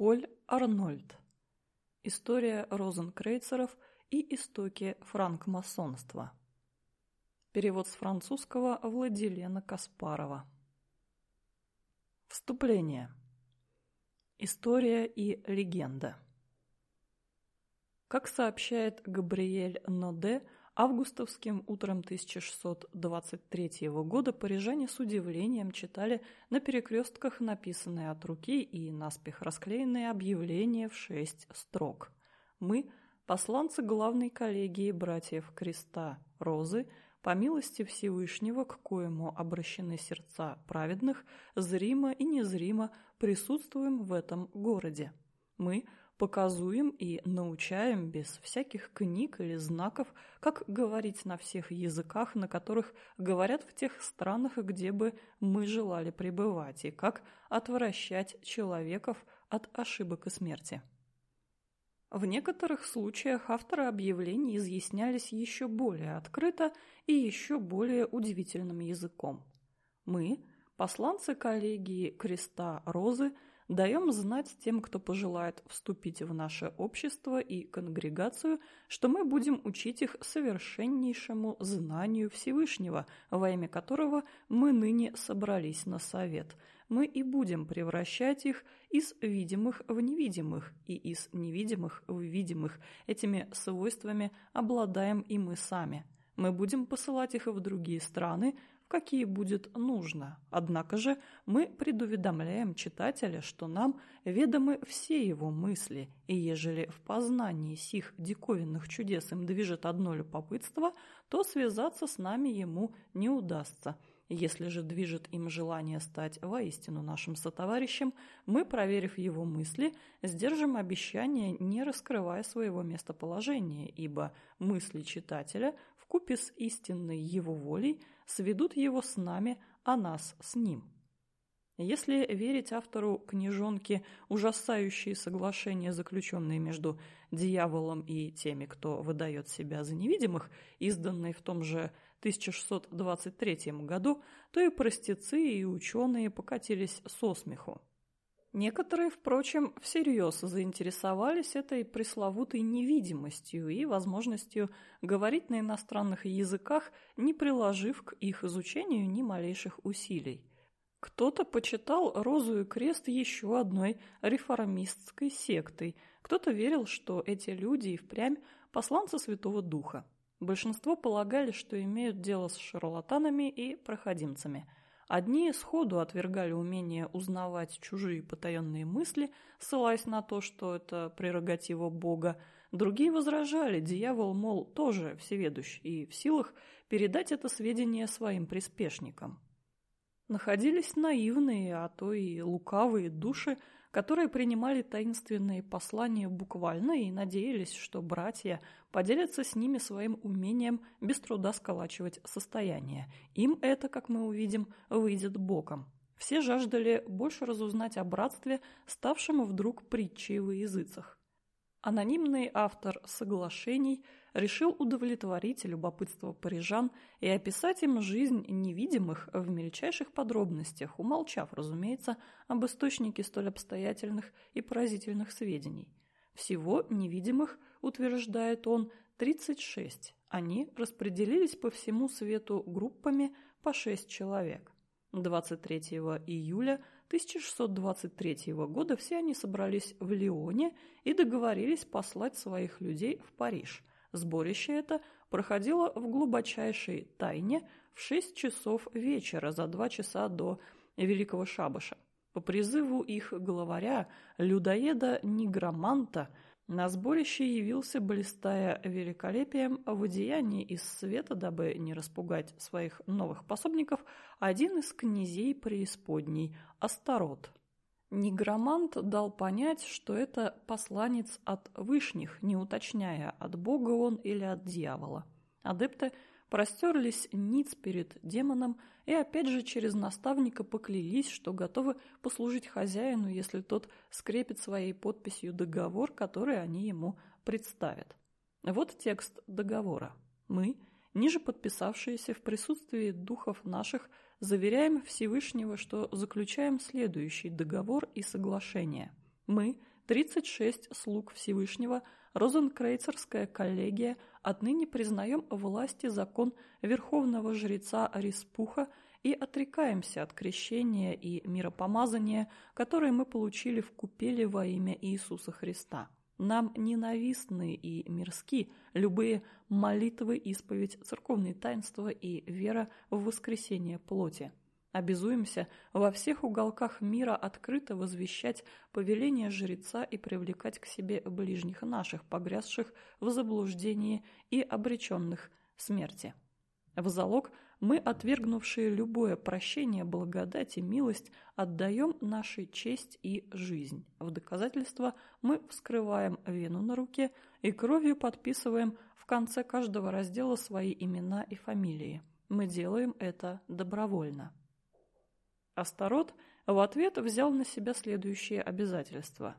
Поль Арнольд. История розенкрейцеров и истоки франкмасонства. Перевод с французского Владилена Каспарова. Вступление. История и легенда. Как сообщает Габриэль Ноде, августовским утром 1623 года парижане с удивлением читали на перекрестках написанные от руки и наспех расклеенные объявления в шесть строк. Мы, посланцы главной коллегии братьев Креста Розы, по милости Всевышнего, к коему обращены сердца праведных, зримо и незримо присутствуем в этом городе. Мы показуем и научаем без всяких книг или знаков, как говорить на всех языках, на которых говорят в тех странах, где бы мы желали пребывать, и как отвращать человеков от ошибок и смерти. В некоторых случаях авторы объявлений изъяснялись еще более открыто и еще более удивительным языком. Мы, посланцы коллегии Креста Розы, даем знать тем, кто пожелает вступить в наше общество и конгрегацию, что мы будем учить их совершеннейшему знанию Всевышнего, во имя которого мы ныне собрались на совет – мы и будем превращать их из видимых в невидимых и из невидимых в видимых. Этими свойствами обладаем и мы сами. Мы будем посылать их в другие страны, какие будет нужно. Однако же мы предуведомляем читателя, что нам ведомы все его мысли, и ежели в познании сих диковинных чудес им движет одно любопытство, то связаться с нами ему не удастся – если же движет им желание стать воистину нашим сотоварищем, мы, проверив его мысли, сдержим обещание, не раскрывая своего местоположения, ибо мысли читателя вкупе с истинной его волей сведут его с нами, а нас с ним. Если верить автору книжонки «Ужасающие соглашения, заключенные между дьяволом и теми, кто выдает себя за невидимых», изданной в том же 1623 году, то и простецы, и ученые покатились со смеху. Некоторые, впрочем, всерьез заинтересовались этой пресловутой невидимостью и возможностью говорить на иностранных языках, не приложив к их изучению ни малейших усилий. Кто-то почитал Розу и Крест еще одной реформистской сектой, кто-то верил, что эти люди и впрямь посланцы Святого Духа. Большинство полагали, что имеют дело с шарлатанами и проходимцами. Одни сходу отвергали умение узнавать чужие потаенные мысли, ссылаясь на то, что это прерогатива Бога, другие возражали, дьявол, мол, тоже всеведущ и в силах передать это сведение своим приспешникам. Находились наивные, а то и лукавые души, которые принимали таинственные послания буквально и надеялись, что братья поделятся с ними своим умением без труда сколачивать состояние. Им это, как мы увидим, выйдет боком. Все жаждали больше разузнать о братстве, ставшем вдруг притчей во языцах. Анонимный автор соглашений решил удовлетворить любопытство парижан и описать им жизнь невидимых в мельчайших подробностях, умолчав, разумеется, об источнике столь обстоятельных и поразительных сведений. Всего невидимых, утверждает он, 36. Они распределились по всему свету группами по 6 человек. 23 июля 1623 года все они собрались в Лионе и договорились послать своих людей в Париж. Сборище это проходило в глубочайшей тайне в 6 часов вечера за два часа до Великого Шабаша. По призыву их главаря, людоеда Нигроманта – на сборище явился, блистая великолепием в одеянии из света, дабы не распугать своих новых пособников, один из князей преисподней – Астарот. Негромант дал понять, что это посланец от вышних, не уточняя, от бога он или от дьявола. Адепты простерлись ниц перед демоном и опять же через наставника поклялись, что готовы послужить хозяину, если тот скрепит своей подписью договор, который они ему представят. Вот текст договора. Мы, ниже подписавшиеся в присутствии духов наших, заверяем Всевышнего, что заключаем следующий договор и соглашение. Мы, 36 слуг Всевышнего, Розенкрейцерская коллегия, отныне признаем власти закон верховного жреца Ариспуха и отрекаемся от крещения и миропомазания, которые мы получили в купеле во имя Иисуса Христа. Нам ненавистны и мирски любые молитвы, исповедь, церковные таинства и вера в воскресение плоти. Обязуемся во всех уголках мира открыто возвещать повеление жреца и привлекать к себе ближних наших, погрязших в заблуждении и обреченных смерти. В залог мы, отвергнувшие любое прощение, благодать и милость, отдаем нашей честь и жизнь. В доказательство мы вскрываем вену на руке и кровью подписываем в конце каждого раздела свои имена и фамилии. Мы делаем это добровольно. Астарот в ответ взял на себя следующие обязательства.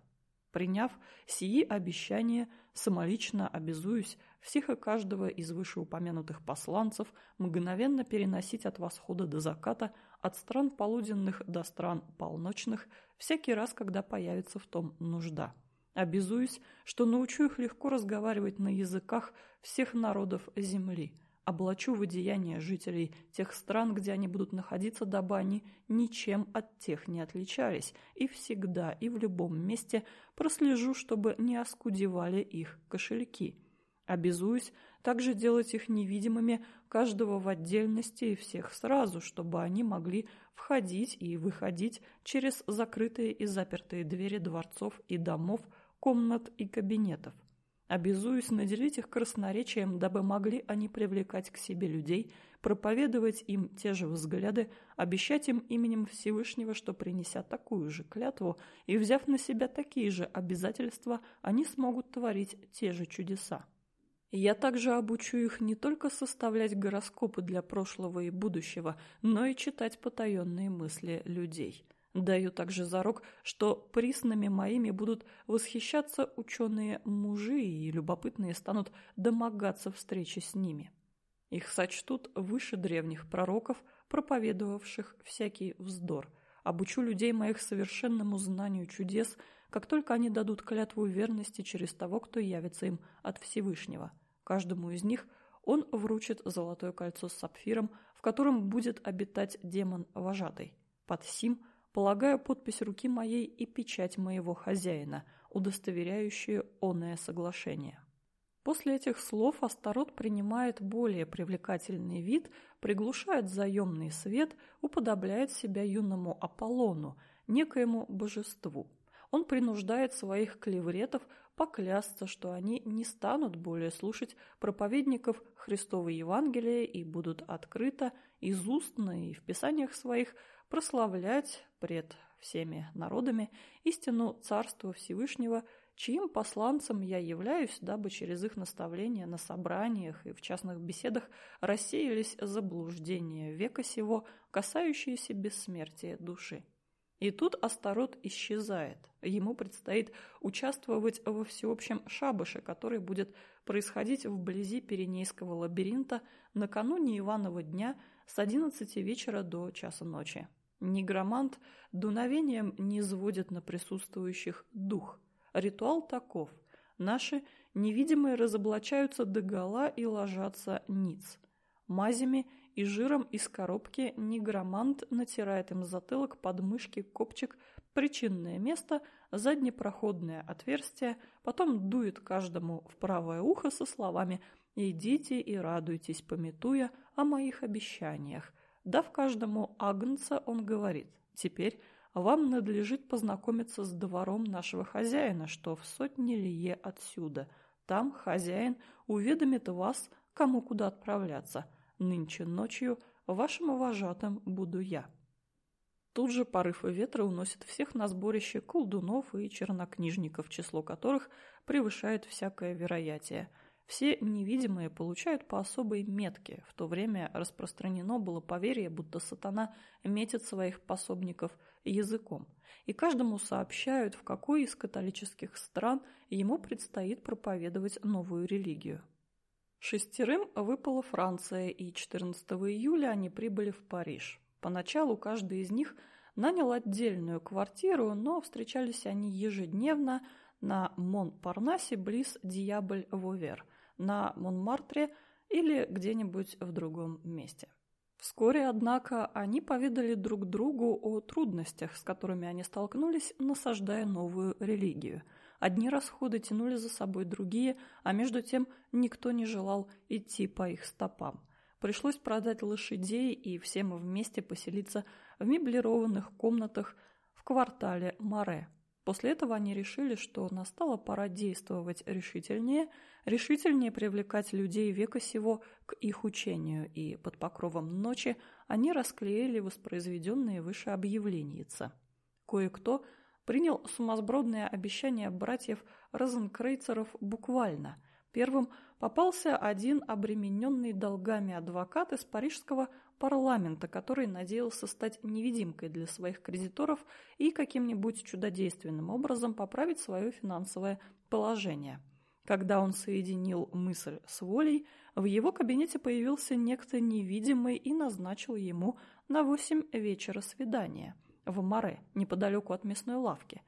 Приняв сии обещания, самолично обязуюсь всех и каждого из вышеупомянутых посланцев мгновенно переносить от восхода до заката, от стран полуденных до стран полночных, всякий раз, когда появится в том нужда. Обязуюсь, что научу их легко разговаривать на языках всех народов земли, облачу в одеяние жителей тех стран, где они будут находиться, дабы они ничем от тех не отличались, и всегда и в любом месте прослежу, чтобы не оскудевали их кошельки. Обязуюсь также делать их невидимыми каждого в отдельности и всех сразу, чтобы они могли входить и выходить через закрытые и запертые двери дворцов и домов, комнат и кабинетов. Обязуюсь наделить их красноречием, дабы могли они привлекать к себе людей, проповедовать им те же взгляды, обещать им именем Всевышнего, что, принеся такую же клятву и взяв на себя такие же обязательства, они смогут творить те же чудеса. Я также обучу их не только составлять гороскопы для прошлого и будущего, но и читать потаенные мысли людей. Даю также зарок, что приснами моими будут восхищаться ученые мужи и любопытные станут домогаться встречи с ними. Их сочтут выше древних пророков, проповедовавших всякий вздор. Обучу людей моих совершенному знанию чудес, как только они дадут клятву верности через того, кто явится им от Всевышнего. Каждому из них он вручит золотое кольцо с сапфиром, в котором будет обитать демон-вожатый. Под сим полагаю подпись руки моей и печать моего хозяина, удостоверяющие оное соглашение. После этих слов Астарот принимает более привлекательный вид, приглушает заемный свет, уподобляет себя юному Аполлону, некоему божеству. Он принуждает своих клевретов поклясться, что они не станут более слушать проповедников Христова Евангелия и будут открыто, из устно и в писаниях своих прославлять пред всеми народами истину Царства Всевышнего, чьим посланцем я являюсь, дабы через их наставления на собраниях и в частных беседах рассеялись заблуждения века сего, касающиеся бессмертия души. И тут Астарот исчезает. Ему предстоит участвовать во всеобщем шабаше, который будет происходить вблизи Пиренейского лабиринта накануне Иванова дня с 11 вечера до часа ночи. Негромант дуновением не сводит на присутствующих дух. Ритуал таков. Наши невидимые разоблачаются догола и ложатся ниц. Мазями и жиром из коробки негромант натирает им затылок, подмышки, копчик, причинное место, заднепроходное отверстие, потом дует каждому в правое ухо со словами «Идите и радуйтесь, пометуя о моих обещаниях». Дав каждому агнца, он говорит «Теперь вам надлежит познакомиться с двором нашего хозяина, что в сотне лие отсюда. Там хозяин уведомит вас, кому куда отправляться» Нынче ночью вашим вожатым буду я. Тут же порывы ветра уносят всех на сборище колдунов и чернокнижников, число которых превышает всякое вероятие. Все невидимые получают по особой метке. В то время распространено было поверье, будто сатана метит своих пособников языком. И каждому сообщают, в какой из католических стран ему предстоит проповедовать новую религию. Шестерым выпала Франция, и 14 июля они прибыли в Париж. Поначалу каждый из них нанял отдельную квартиру, но встречались они ежедневно на Монпарнасе близ Диабль-Вовер, на Монмартре или где-нибудь в другом месте. Вскоре, однако, они поведали друг другу о трудностях, с которыми они столкнулись, насаждая новую религию. Одни расходы тянули за собой другие, а между тем никто не желал идти по их стопам. Пришлось продать лошадей и всем вместе поселиться в меблированных комнатах в квартале Море. После этого они решили, что настала пора действовать решительнее, решительнее привлекать людей века сего к их учению, и под покровом ночи они расклеили воспроизведенные выше объявленийца. Кое-кто принял сумасбродное обещание братьев Розенкрейцеров буквально. Первым попался один обремененный долгами адвокат из парижского парламента, который надеялся стать невидимкой для своих кредиторов и каким-нибудь чудодейственным образом поправить свое финансовое положение. Когда он соединил мысль с волей, в его кабинете появился некто невидимый и назначил ему на восемь вечера свидание в Море, неподалеку от мясной лавки.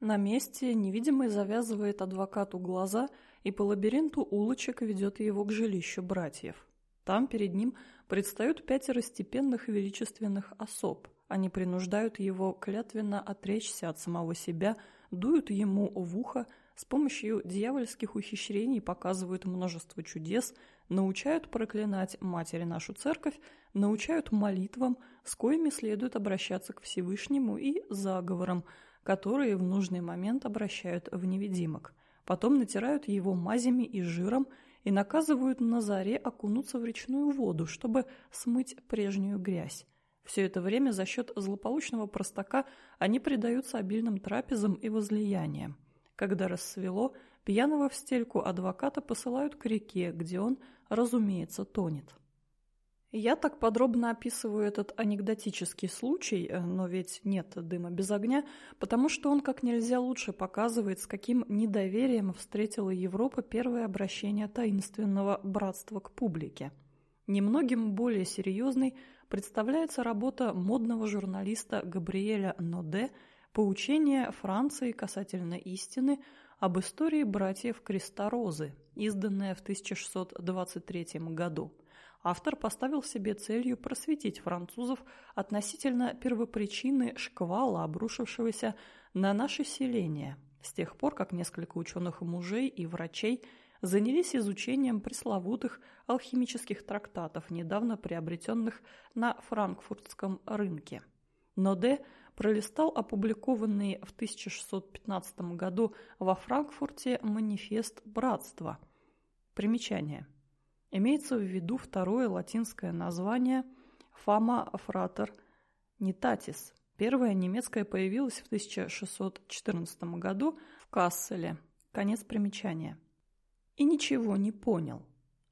На месте невидимый завязывает адвокату глаза и по лабиринту улочек ведет его к жилищу братьев. Там перед ним предстают пятеро степенных величественных особ. Они принуждают его клятвенно отречься от самого себя, дуют ему в ухо, с помощью дьявольских ухищрений показывают множество чудес, научают проклинать Матери нашу Церковь, научают молитвам, с коими следует обращаться к Всевышнему и заговорам, которые в нужный момент обращают в невидимок. Потом натирают его мазями и жиром и наказывают на заре окунуться в речную воду, чтобы смыть прежнюю грязь. Все это время за счет злополучного простака они предаются обильным трапезам и возлияниям. Когда рассвело, пьяного в стельку адвоката посылают к реке, где он, разумеется, тонет. Я так подробно описываю этот анекдотический случай, э, но ведь нет дыма без огня, потому что он как нельзя лучше показывает, с каким недоверием встретила Европа первое обращение таинственного братства к публике. Немногим более серьезной представляется работа модного журналиста Габриэля Ноде «Поучение Франции касательно истины об истории братьев Креста Розы», изданная в 1623 году автор поставил себе целью просветить французов относительно первопричины шквала, обрушившегося на наше селение, с тех пор, как несколько ученых-мужей и врачей занялись изучением пресловутых алхимических трактатов, недавно приобретенных на франкфуртском рынке. Ноде пролистал опубликованный в 1615 году во Франкфурте манифест братства. Примечание. Имеется в виду второе латинское название «Fama Frater Nitatis». Первое немецкое появилось в 1614 году в Касселе. Конец примечания. И ничего не понял.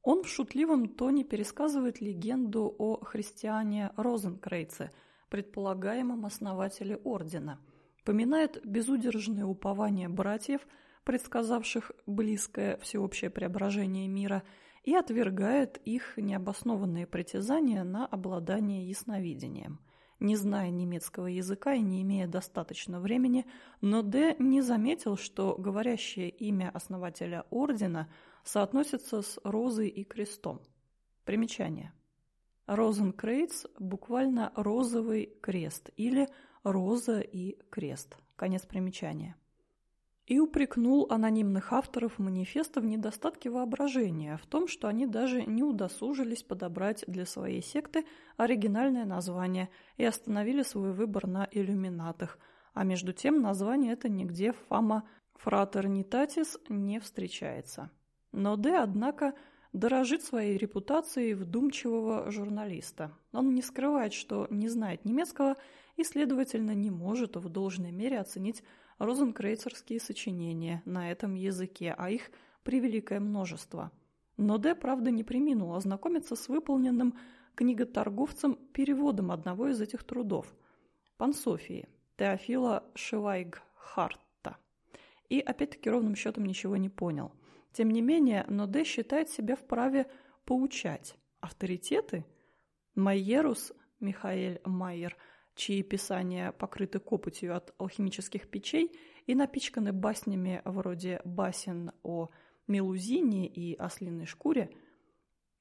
Он в шутливом тоне пересказывает легенду о христиане Розенкрейце, предполагаемом основателе ордена, поминает безудержное упование братьев, предсказавших близкое всеобщее преображение мира – и отвергает их необоснованные притязания на обладание ясновидением. Не зная немецкого языка и не имея достаточно времени, но Д. не заметил, что говорящее имя основателя ордена соотносится с розой и крестом. Примечание. Розенкрейц буквально «розовый крест» или «роза и крест». Конец примечания и упрекнул анонимных авторов манифеста в недостатке воображения, в том, что они даже не удосужились подобрать для своей секты оригинальное название и остановили свой выбор на иллюминатах, а между тем название это нигде в фама фратернитатис не встречается. Но Д, однако, дорожит своей репутацией вдумчивого журналиста. Он не скрывает, что не знает немецкого и, следовательно, не может в должной мере оценить розенкрейцерские сочинения на этом языке, а их превеликое множество. Но Д, правда, не приминул ознакомиться с выполненным книготорговцем переводом одного из этих трудов – Пансофии, Теофила Шивайгхарта. И опять-таки ровным счетом ничего не понял. Тем не менее, Ноде считает себя вправе поучать. Авторитеты – Майерус Михаэль Майер – чьи писания покрыты копотью от алхимических печей и напичканы баснями вроде басен о мелузине и ослиной шкуре,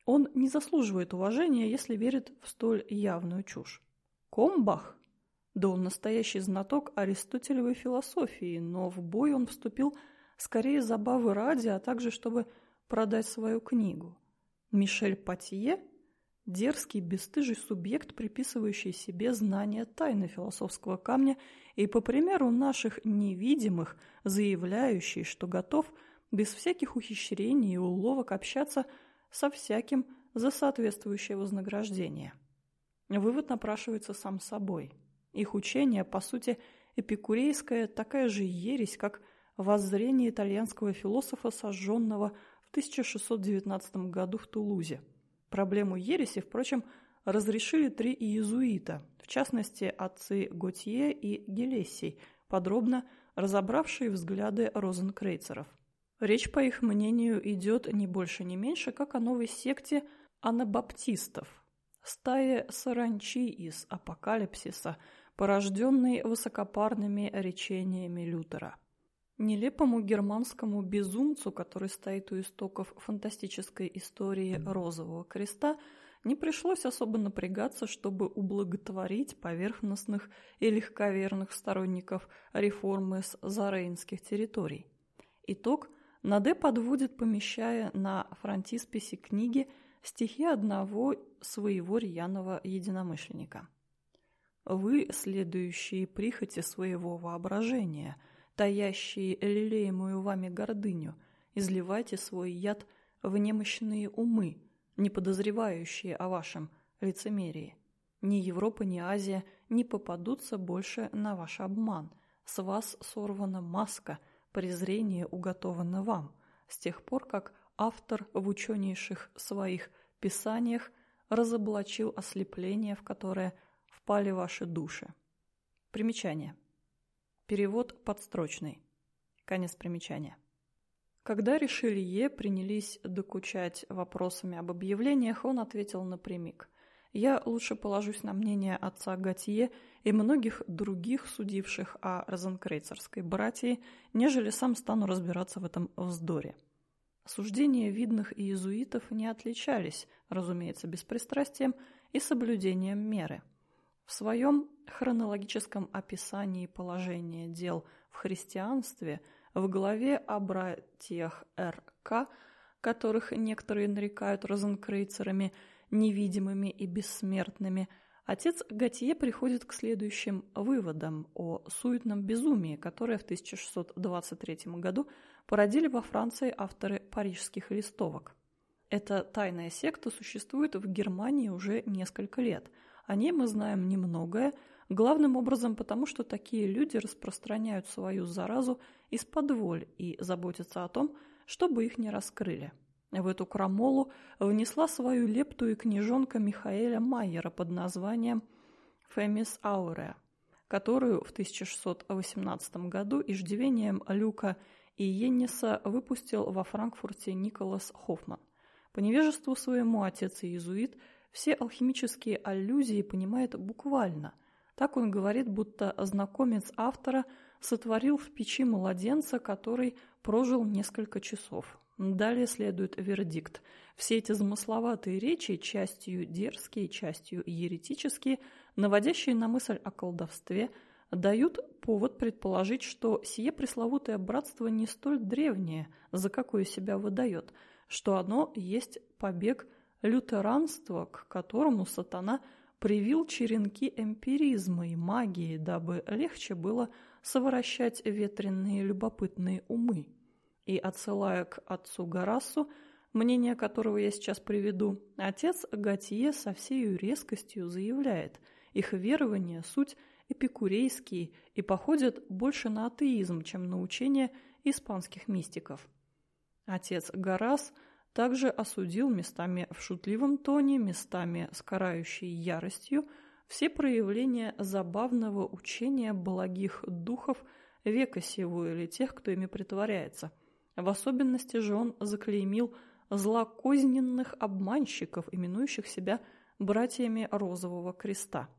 он не заслуживает уважения, если верит в столь явную чушь. Комбах? Да он настоящий знаток аристотелевой философии, но в бой он вступил скорее забавы ради, а также чтобы продать свою книгу. Мишель Патье – дерзкий, бесстыжий субъект, приписывающий себе знания тайны философского камня и, по примеру наших невидимых, заявляющий, что готов без всяких ухищрений и уловок общаться со всяким за соответствующее вознаграждение. Вывод напрашивается сам собой. Их учение, по сути, эпикурейская такая же ересь, как воззрение итальянского философа, сожженного в 1619 году в Тулузе. Проблему ереси, впрочем, разрешили три иезуита, в частности, отцы Готье и Гелессий, подробно разобравшие взгляды розенкрейцеров. Речь, по их мнению, идет не больше, не меньше, как о новой секте анабаптистов, стае саранчи из апокалипсиса, порожденной высокопарными речениями Лютера. Нелепому германскому безумцу, который стоит у истоков фантастической истории Розового Креста, не пришлось особо напрягаться, чтобы ублаготворить поверхностных и легковерных сторонников реформы с зарейнских территорий. Итог Наде подводит, помещая на фронтисписе книги стихи одного своего рьяного единомышленника. «Вы, следующие прихоти своего воображения – таящие лелеемую вами гордыню, изливайте свой яд в немощные умы, не подозревающие о вашем лицемерии. Ни Европа, ни Азия не попадутся больше на ваш обман. С вас сорвана маска, презрение уготовано вам, с тех пор, как автор в ученейших своих писаниях разоблачил ослепление, в которое впали ваши души. Примечание. Перевод подстрочный. Конец примечания. Когда Ришелье принялись докучать вопросами об объявлениях, он ответил напрямик. «Я лучше положусь на мнение отца Готье и многих других, судивших о розенкрейцерской братьи, нежели сам стану разбираться в этом вздоре». Суждения видных иезуитов не отличались, разумеется, беспристрастием и соблюдением меры – в своем хронологическом описании положения дел в христианстве в главе о братьях РК, которых некоторые нарекают розенкрейцерами, невидимыми и бессмертными, отец Готье приходит к следующим выводам о суетном безумии, которое в 1623 году породили во Франции авторы парижских листовок. Эта тайная секта существует в Германии уже несколько лет – о ней мы знаем немногое, главным образом потому, что такие люди распространяют свою заразу из-под и заботятся о том, чтобы их не раскрыли. В эту крамолу внесла свою лепту и книжонка Михаэля Майера под названием «Фемис Ауреа», которую в 1618 году иждивением Люка и Йенниса выпустил во Франкфурте Николас Хоффман. По невежеству своему отец иезуит – все алхимические аллюзии понимает буквально. Так он говорит, будто знакомец автора сотворил в печи младенца, который прожил несколько часов. Далее следует вердикт. Все эти замысловатые речи, частью дерзкие, частью еретические, наводящие на мысль о колдовстве, дают повод предположить, что сие пресловутое братство не столь древнее, за какое себя выдает, что оно есть побег – лютеранство, к которому сатана привил черенки эмпиризма и магии, дабы легче было совращать ветренные любопытные умы. И, отсылая к отцу Гарасу, мнение которого я сейчас приведу, отец Готье со всей резкостью заявляет, их верования – суть эпикурейские и походят больше на атеизм, чем на учение испанских мистиков. Отец Гарас – также осудил местами в шутливом тоне, местами с карающей яростью все проявления забавного учения благих духов века сего или тех, кто ими притворяется. В особенности же он заклеймил злокозненных обманщиков, именующих себя братьями Розового Креста.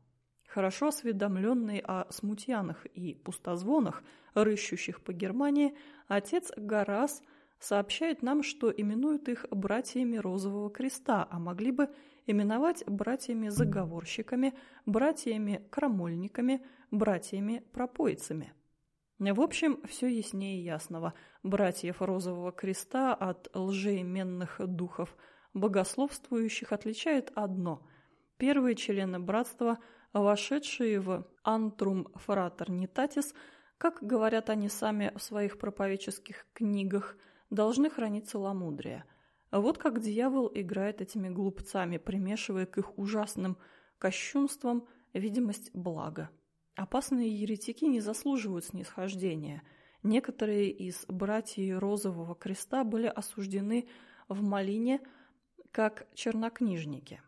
Хорошо осведомленный о смутьянах и пустозвонах, рыщущих по Германии, отец Гарас сообщает нам, что именуют их братьями Розового Креста, а могли бы именовать братьями-заговорщиками, братьями-крамольниками, братьями-пропойцами. В общем, все яснее ясного. Братьев Розового Креста от лжеименных духов богословствующих отличает одно. Первые члены братства, вошедшие в «Антрум Фратernitatis», как говорят они сами в своих проповедческих книгах, должны хранить целомудрие. Вот как дьявол играет этими глупцами, примешивая к их ужасным кощунствам видимость блага. Опасные еретики не заслуживают снисхождения. Некоторые из братьев Розового Креста были осуждены в Малине как чернокнижники.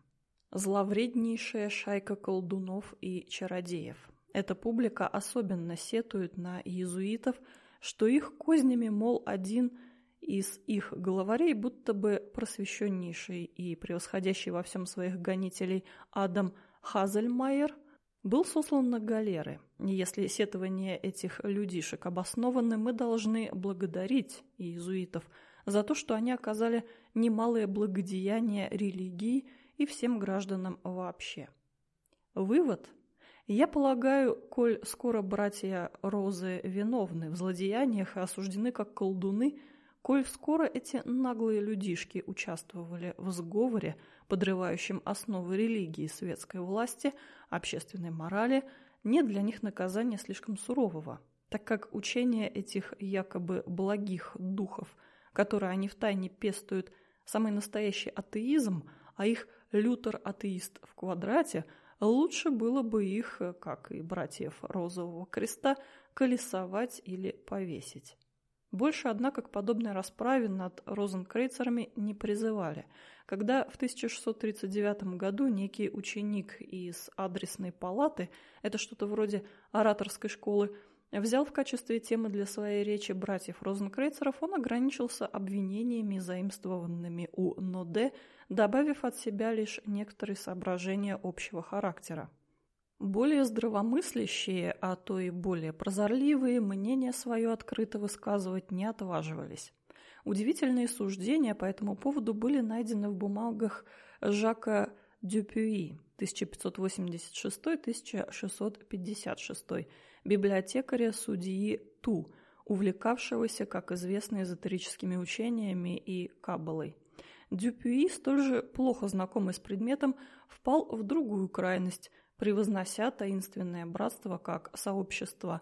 Зловреднейшая шайка колдунов и чародеев. Эта публика особенно сетует на иезуитов, что их кознями, мол, один из их главарей, будто бы просвещеннейший и превосходящий во всем своих гонителей Адам Хазельмайер – был сослан на галеры. Если сетования этих людишек обоснованы, мы должны благодарить иезуитов за то, что они оказали немалое благодеяние религии и всем гражданам вообще. Вывод. Я полагаю, коль скоро братья Розы виновны в злодеяниях и осуждены как колдуны – Коль скоро эти наглые людишки участвовали в сговоре, подрывающем основы религии, светской власти, общественной морали, нет для них наказания слишком сурового, так как учение этих якобы благих духов, которые они втайне пестуют, самый настоящий атеизм, а их Лютер-атеист в квадрате, лучше было бы их, как и братьев Розового Креста, колесовать или повесить. Больше, однако, к подобной расправе над розенкрейцерами не призывали. Когда в 1639 году некий ученик из адресной палаты, это что-то вроде ораторской школы, взял в качестве темы для своей речи братьев розенкрейцеров, он ограничился обвинениями, заимствованными у Ноде, добавив от себя лишь некоторые соображения общего характера. Более здравомыслящие, а то и более прозорливые, мнение свое открыто высказывать не отваживались. Удивительные суждения по этому поводу были найдены в бумагах Жака Дюпюи 1586-1656, библиотекаря судьи Ту, увлекавшегося, как известно, эзотерическими учениями и каббалой. Дюпюи, столь же плохо знакомый с предметом, впал в другую крайность – превознося таинственное братство как сообщество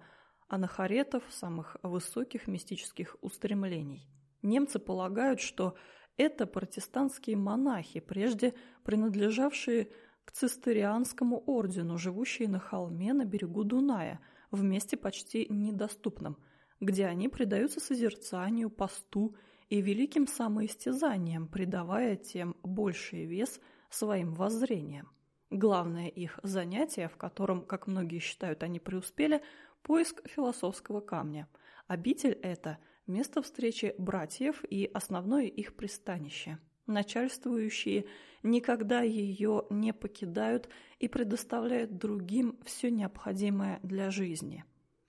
анахаретов самых высоких мистических устремлений. Немцы полагают, что это протестантские монахи, прежде принадлежавшие к цистерианскому ордену, живущие на холме на берегу Дуная, в месте почти недоступном, где они предаются созерцанию, посту и великим самоистязаниям, придавая тем больший вес своим воззрениям. Главное их занятие, в котором, как многие считают, они преуспели, поиск философского камня. Обитель – это место встречи братьев и основное их пристанище. Начальствующие никогда ее не покидают и предоставляют другим все необходимое для жизни.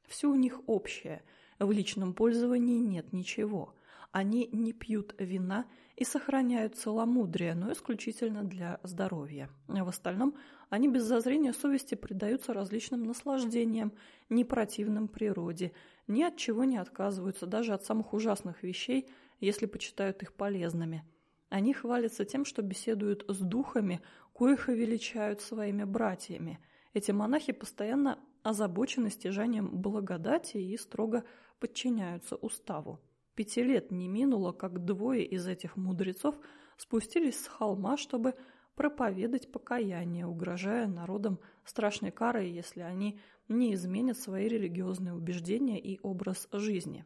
Все у них общее, в личном пользовании нет ничего. Они не пьют вина – и сохраняют целомудрие, но исключительно для здоровья. А в остальном они без зазрения совести предаются различным наслаждениям, не противным природе, ни от чего не отказываются, даже от самых ужасных вещей, если почитают их полезными. Они хвалятся тем, что беседуют с духами, коих величают своими братьями. Эти монахи постоянно озабочены стяжанием благодати и строго подчиняются уставу. Пяти лет не минуло, как двое из этих мудрецов спустились с холма, чтобы проповедать покаяние, угрожая народам страшной карой, если они не изменят свои религиозные убеждения и образ жизни.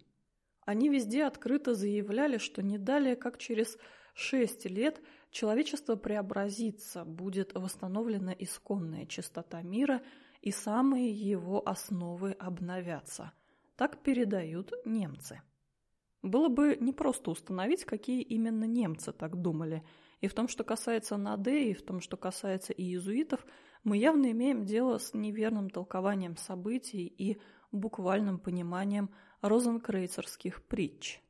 Они везде открыто заявляли, что не далее, как через шесть лет человечество преобразится, будет восстановлена исконная чистота мира и самые его основы обновятся. Так передают немцы. Было бы непросто установить, какие именно немцы так думали. И в том, что касается Наде, и в том, что касается иезуитов, мы явно имеем дело с неверным толкованием событий и буквальным пониманием розенкрейцерских притч.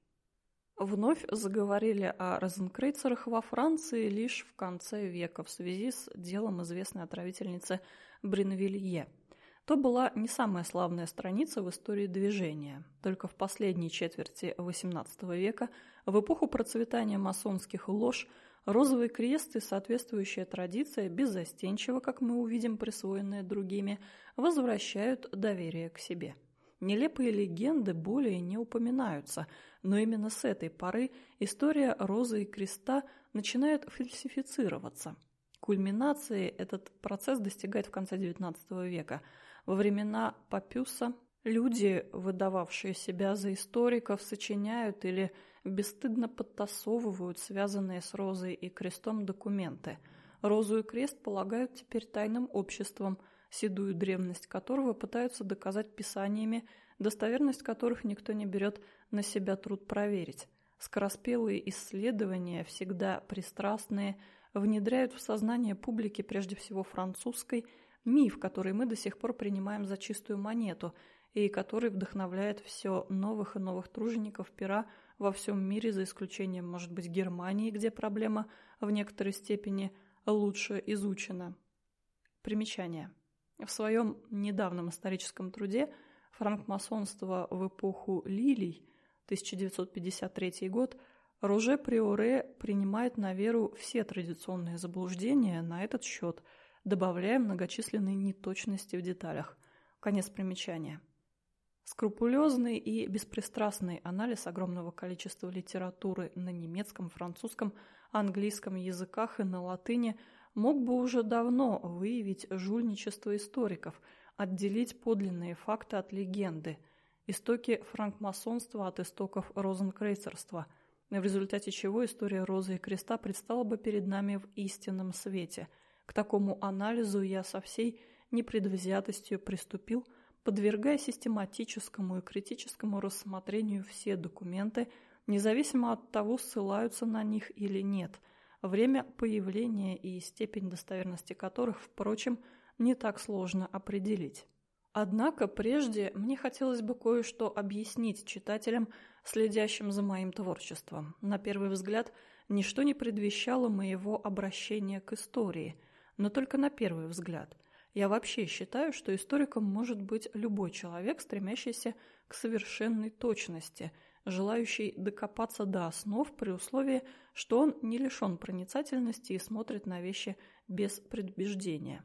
Вновь заговорили о розенкрейцерах во Франции лишь в конце века в связи с делом известной отравительницы Бринвилье – то была не самая славная страница в истории движения. Только в последней четверти XVIII века, в эпоху процветания масонских лож, розовый крест и соответствующая традиция, беззастенчиво, как мы увидим, присвоенные другими, возвращают доверие к себе. Нелепые легенды более не упоминаются, но именно с этой поры история розы и креста начинает фальсифицироваться. Кульминации этот процесс достигает в конце XIX века – во времена Папюса люди, выдававшие себя за историков, сочиняют или бесстыдно подтасовывают связанные с розой и крестом документы. Розу и крест полагают теперь тайным обществом, седую древность которого пытаются доказать писаниями, достоверность которых никто не берет на себя труд проверить. Скороспелые исследования, всегда пристрастные, внедряют в сознание публики, прежде всего французской, миф, который мы до сих пор принимаем за чистую монету и который вдохновляет все новых и новых тружеников пера во всем мире, за исключением, может быть, Германии, где проблема в некоторой степени лучше изучена. Примечание. В своем недавнем историческом труде «Франкмасонство в эпоху лилий» 1953 год Роже Приоре принимает на веру все традиционные заблуждения на этот счет – добавляя многочисленные неточности в деталях. Конец примечания. Скрупулезный и беспристрастный анализ огромного количества литературы на немецком, французском, английском языках и на латыни мог бы уже давно выявить жульничество историков, отделить подлинные факты от легенды, истоки франкмасонства от истоков розенкрейцерства, в результате чего история Розы и Креста предстала бы перед нами в истинном свете – к такому анализу я со всей непредвзятостью приступил, подвергая систематическому и критическому рассмотрению все документы, независимо от того, ссылаются на них или нет, время появления и степень достоверности которых, впрочем, не так сложно определить. Однако прежде мне хотелось бы кое-что объяснить читателям, следящим за моим творчеством. На первый взгляд, ничто не предвещало моего обращения к истории – но только на первый взгляд. Я вообще считаю, что историком может быть любой человек, стремящийся к совершенной точности, желающий докопаться до основ при условии, что он не лишен проницательности и смотрит на вещи без предубеждения.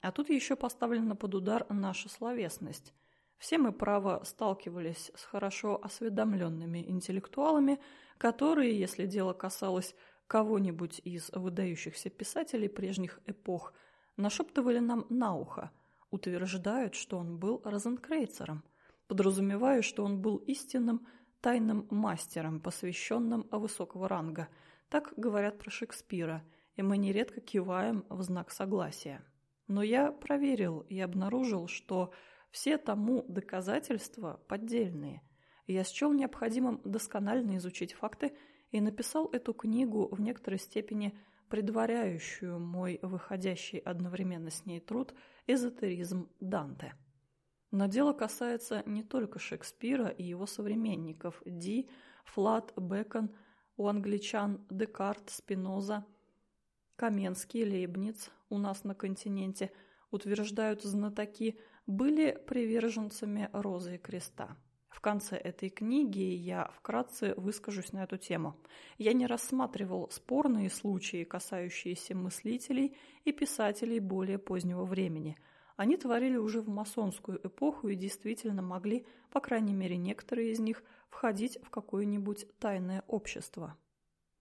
А тут еще поставлена под удар наша словесность. Все мы, право, сталкивались с хорошо осведомленными интеллектуалами, которые, если дело касалось кого-нибудь из выдающихся писателей прежних эпох нашептывали нам на ухо, утверждают, что он был розенкрейцером, подразумевая, что он был истинным тайным мастером, посвященным высокого ранга. Так говорят про Шекспира, и мы нередко киваем в знак согласия. Но я проверил и обнаружил, что все тому доказательства поддельные. Я счел необходимым досконально изучить факты и написал эту книгу в некоторой степени предваряющую мой выходящий одновременно с ней труд «Эзотеризм Данте». Но дело касается не только Шекспира и его современников Ди, Флат, Бекон, у англичан Декарт, Спиноза, Каменский, Лейбниц у нас на континенте, утверждают знатоки, были приверженцами Розы и Креста. В конце этой книги я вкратце выскажусь на эту тему. Я не рассматривал спорные случаи, касающиеся мыслителей и писателей более позднего времени. Они творили уже в масонскую эпоху и действительно могли, по крайней мере некоторые из них, входить в какое-нибудь тайное общество.